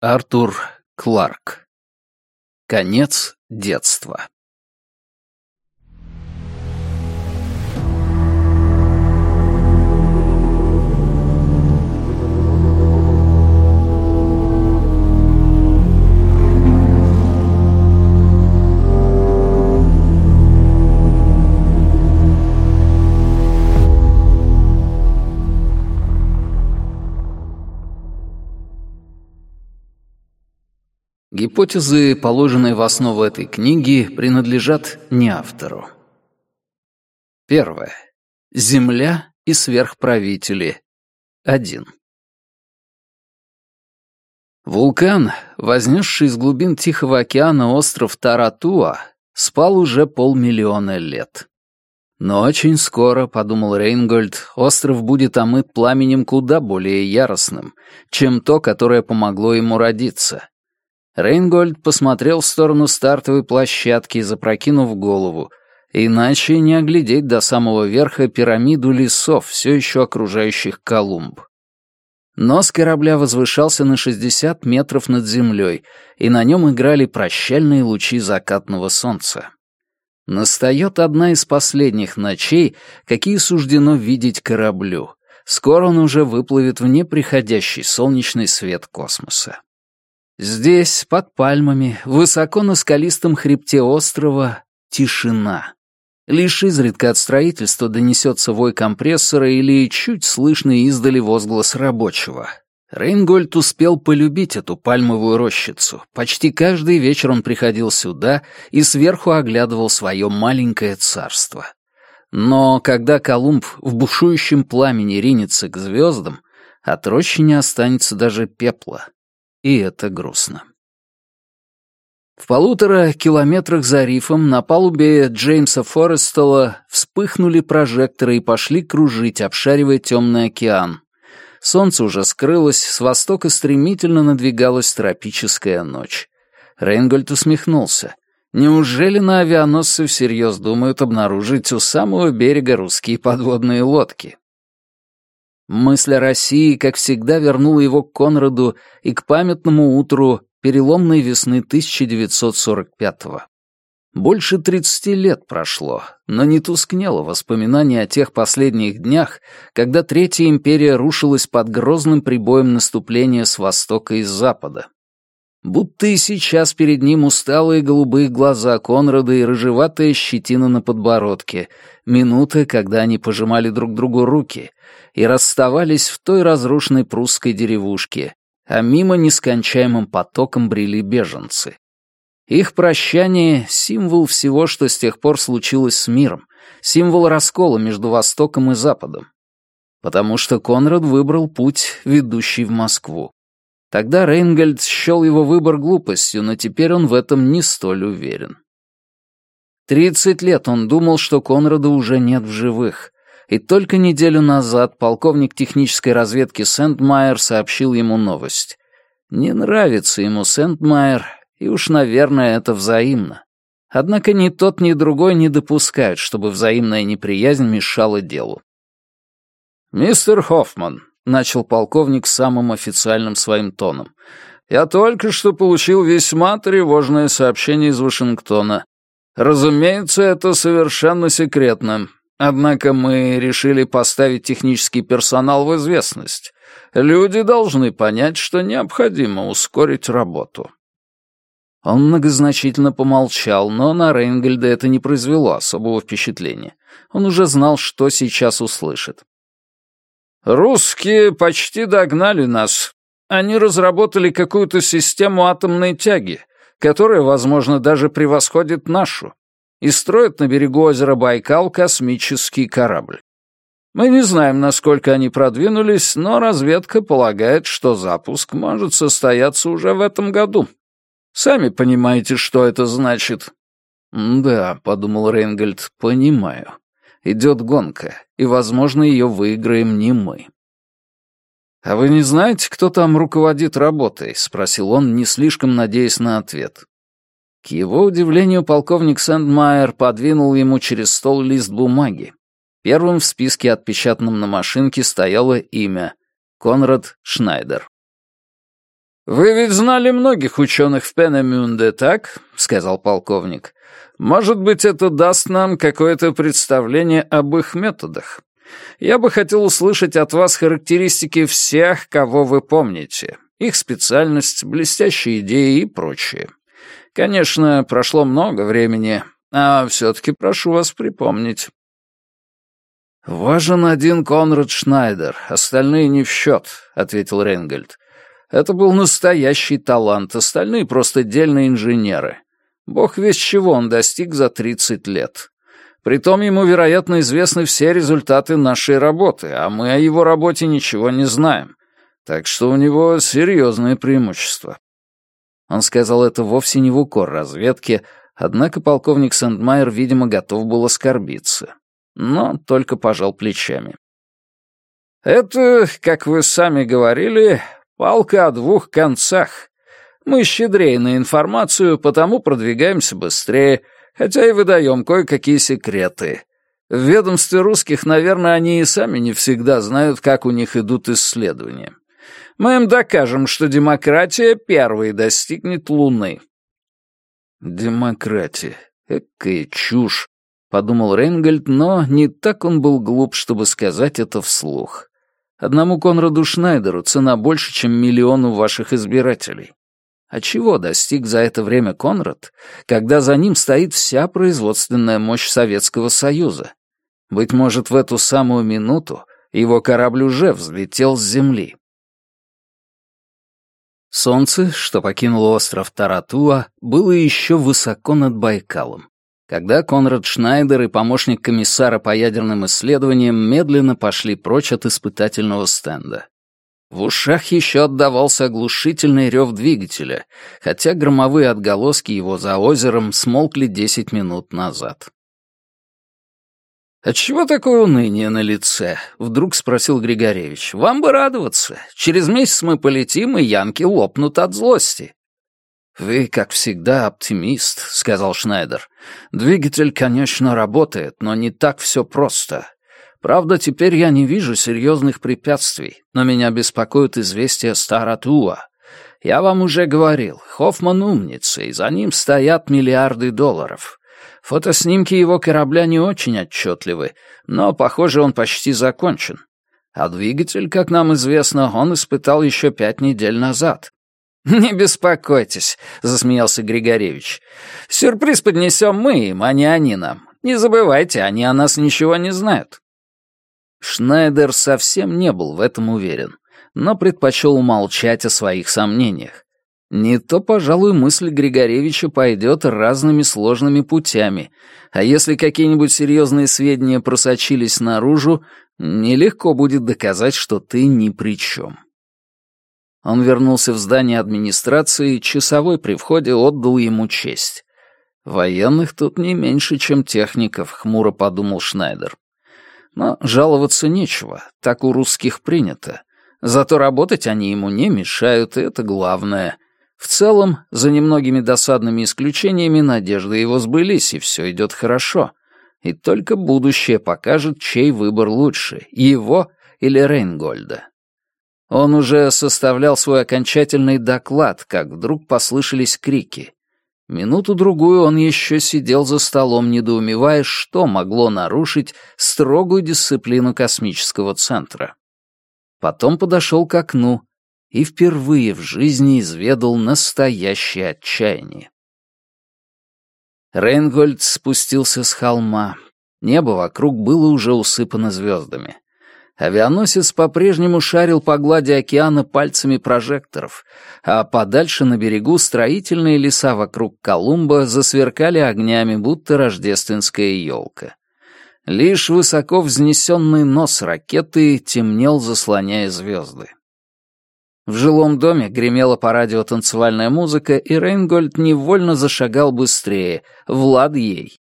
Артур Кларк. Конец детства. Гипотезы, положенные в основу этой книги, принадлежат не автору. Первое. Земля и сверхправители. Один. Вулкан, вознесший из глубин Тихого океана остров Таратуа, спал уже полмиллиона лет. Но очень скоро, подумал Рейнгольд, остров будет омыт пламенем куда более яростным, чем то, которое помогло ему родиться. Рейнгольд посмотрел в сторону стартовой площадки, запрокинув голову, иначе не оглядеть до самого верха пирамиду лесов, все еще окружающих Колумб. Нос корабля возвышался на 60 метров над землей, и на нем играли прощальные лучи закатного солнца. Настает одна из последних ночей, какие суждено видеть кораблю. Скоро он уже выплывет в неприходящий солнечный свет космоса. Здесь, под пальмами, высоко на скалистом хребте острова, тишина. Лишь изредка от строительства донесется вой компрессора или чуть слышный издали возглас рабочего. Рейнгольд успел полюбить эту пальмовую рощицу. Почти каждый вечер он приходил сюда и сверху оглядывал свое маленькое царство. Но когда Колумб в бушующем пламени ринется к звездам, от рощи не останется даже пепла и это грустно. В полутора километрах за рифом на палубе Джеймса Форестелла вспыхнули прожекторы и пошли кружить, обшаривая темный океан. Солнце уже скрылось, с востока стремительно надвигалась тропическая ночь. Рейнгольд усмехнулся. Неужели на авианосце всерьез думают обнаружить у самого берега русские подводные лодки? Мысль о России, как всегда, вернула его к Конраду и к памятному утру переломной весны 1945-го. Больше 30 лет прошло, но не тускнело воспоминание о тех последних днях, когда Третья империя рушилась под грозным прибоем наступления с востока и с запада. Будто и сейчас перед ним усталые голубые глаза Конрада и рыжеватая щетина на подбородке, минуты, когда они пожимали друг другу руки и расставались в той разрушенной прусской деревушке, а мимо нескончаемым потоком брели беженцы. Их прощание — символ всего, что с тех пор случилось с миром, символ раскола между Востоком и Западом. Потому что Конрад выбрал путь, ведущий в Москву. Тогда Рейнгольд счел его выбор глупостью, но теперь он в этом не столь уверен. Тридцать лет он думал, что Конрада уже нет в живых, и только неделю назад полковник технической разведки Сент-Майер сообщил ему новость. Не нравится ему Сент-Майер, и уж, наверное, это взаимно. Однако ни тот, ни другой не допускают, чтобы взаимная неприязнь мешала делу. «Мистер Хоффман», начал полковник самым официальным своим тоном. «Я только что получил весьма тревожное сообщение из Вашингтона. Разумеется, это совершенно секретно. Однако мы решили поставить технический персонал в известность. Люди должны понять, что необходимо ускорить работу». Он многозначительно помолчал, но на Рейнгельда это не произвело особого впечатления. Он уже знал, что сейчас услышит. Русские почти догнали нас. Они разработали какую-то систему атомной тяги, которая, возможно, даже превосходит нашу, и строят на берегу озера Байкал космический корабль. Мы не знаем, насколько они продвинулись, но разведка полагает, что запуск может состояться уже в этом году. Сами понимаете, что это значит. «Да», — подумал Рейнгольд, — «понимаю» идет гонка, и, возможно, ее выиграем не мы. «А вы не знаете, кто там руководит работой?» — спросил он, не слишком надеясь на ответ. К его удивлению, полковник Сэндмайер подвинул ему через стол лист бумаги. Первым в списке, отпечатанном на машинке, стояло имя — Конрад Шнайдер. «Вы ведь знали многих ученых в Пенемюнде, так?» — сказал полковник. «Может быть, это даст нам какое-то представление об их методах. Я бы хотел услышать от вас характеристики всех, кого вы помните, их специальность, блестящие идеи и прочее. Конечно, прошло много времени, а все-таки прошу вас припомнить». «Важен один Конрад Шнайдер, остальные не в счет», — ответил Рейнгольд. «Это был настоящий талант, остальные просто дельные инженеры. Бог весь чего он достиг за тридцать лет. Притом ему, вероятно, известны все результаты нашей работы, а мы о его работе ничего не знаем. Так что у него серьезные преимущества». Он сказал это вовсе не в укор разведке, однако полковник Сэндмайер, видимо, готов был оскорбиться но только пожал плечами. «Это, как вы сами говорили, палка о двух концах. Мы щедрее на информацию, потому продвигаемся быстрее, хотя и выдаем кое-какие секреты. В ведомстве русских, наверное, они и сами не всегда знают, как у них идут исследования. Мы им докажем, что демократия первой достигнет Луны». «Демократия. Экая чушь», — подумал Рейнгольд, но не так он был глуп, чтобы сказать это вслух. Одному Конраду Шнайдеру цена больше, чем миллиону ваших избирателей. А чего достиг за это время Конрад, когда за ним стоит вся производственная мощь Советского Союза? Быть может, в эту самую минуту его корабль уже взлетел с земли. Солнце, что покинуло остров Таратуа, было еще высоко над Байкалом когда Конрад Шнайдер и помощник комиссара по ядерным исследованиям медленно пошли прочь от испытательного стенда. В ушах еще отдавался оглушительный рев двигателя, хотя громовые отголоски его за озером смолкли десять минут назад. «Отчего такое уныние на лице?» — вдруг спросил Григоревич. «Вам бы радоваться. Через месяц мы полетим, и янки лопнут от злости». «Вы, как всегда, оптимист», — сказал Шнайдер. «Двигатель, конечно, работает, но не так все просто. Правда, теперь я не вижу серьезных препятствий, но меня беспокоит известие Старатуа. Я вам уже говорил, Хоффман умница, и за ним стоят миллиарды долларов. Фотоснимки его корабля не очень отчетливы, но, похоже, он почти закончен. А двигатель, как нам известно, он испытал еще пять недель назад. «Не беспокойтесь», — засмеялся Григоревич. «Сюрприз поднесем мы им, а не они нам. Не забывайте, они о нас ничего не знают». Шнайдер совсем не был в этом уверен, но предпочел умолчать о своих сомнениях. Не то, пожалуй, мысль Григоревича пойдет разными сложными путями, а если какие-нибудь серьезные сведения просочились наружу, нелегко будет доказать, что ты ни при чем. Он вернулся в здание администрации, часовой при входе отдал ему честь. «Военных тут не меньше, чем техников», — хмуро подумал Шнайдер. Но жаловаться нечего, так у русских принято. Зато работать они ему не мешают, и это главное. В целом, за немногими досадными исключениями, надежды его сбылись, и все идет хорошо. И только будущее покажет, чей выбор лучше, его или Рейнгольда. Он уже составлял свой окончательный доклад, как вдруг послышались крики. Минуту-другую он еще сидел за столом, недоумевая, что могло нарушить строгую дисциплину космического центра. Потом подошел к окну и впервые в жизни изведал настоящее отчаяние. Рейнгольд спустился с холма. Небо вокруг было уже усыпано звездами. Авианосец по-прежнему шарил по глади океана пальцами прожекторов, а подальше на берегу строительные леса вокруг Колумба засверкали огнями, будто рождественская елка. Лишь высоко взнесенный нос ракеты темнел, заслоняя звезды. В жилом доме гремела по радио танцевальная музыка, и Рейнгольд невольно зашагал быстрее, в лад ей.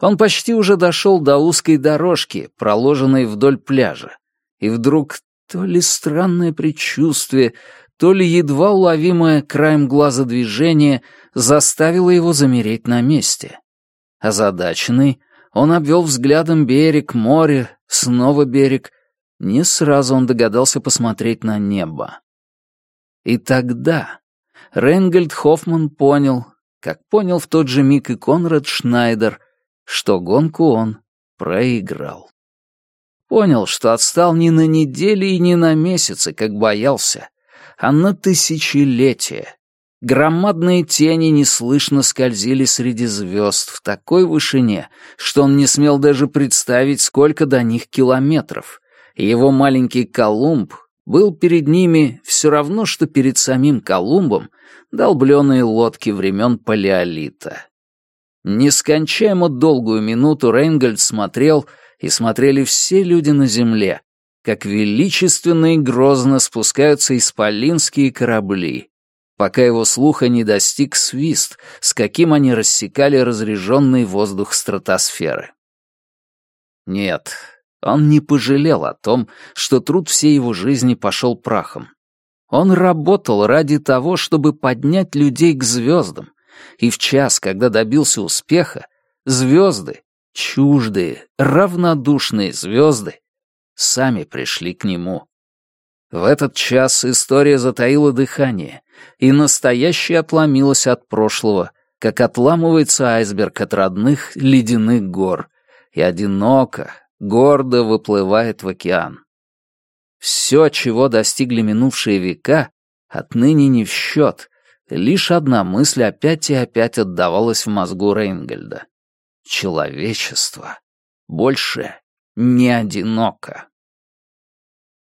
Он почти уже дошел до узкой дорожки, проложенной вдоль пляжа и вдруг то ли странное предчувствие, то ли едва уловимое краем глаза движение заставило его замереть на месте. Озадаченный, он обвел взглядом берег, море, снова берег. Не сразу он догадался посмотреть на небо. И тогда Рейнгольд Хоффман понял, как понял в тот же миг и Конрад Шнайдер, что гонку он проиграл. Понял, что отстал не на недели и не на месяцы, как боялся, а на тысячелетия. Громадные тени неслышно скользили среди звезд в такой вышине, что он не смел даже представить, сколько до них километров, его маленький Колумб был перед ними все равно, что перед самим Колумбом долбленные лодки времен Палеолита. Нескончаемо долгую минуту Рейнгольд смотрел, и смотрели все люди на земле, как величественно и грозно спускаются исполинские корабли, пока его слуха не достиг свист, с каким они рассекали разреженный воздух стратосферы. Нет, он не пожалел о том, что труд всей его жизни пошел прахом. Он работал ради того, чтобы поднять людей к звездам, и в час, когда добился успеха, звезды, чуждые, равнодушные звезды, сами пришли к нему. В этот час история затаила дыхание, и настоящее отломилось от прошлого, как отламывается айсберг от родных ледяных гор, и одиноко, гордо выплывает в океан. Все, чего достигли минувшие века, отныне не в счет. Лишь одна мысль опять и опять отдавалась в мозгу Рейнгольда. Человечество больше не одиноко.